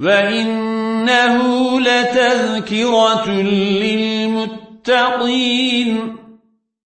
وإنه لتذكرة للمتقين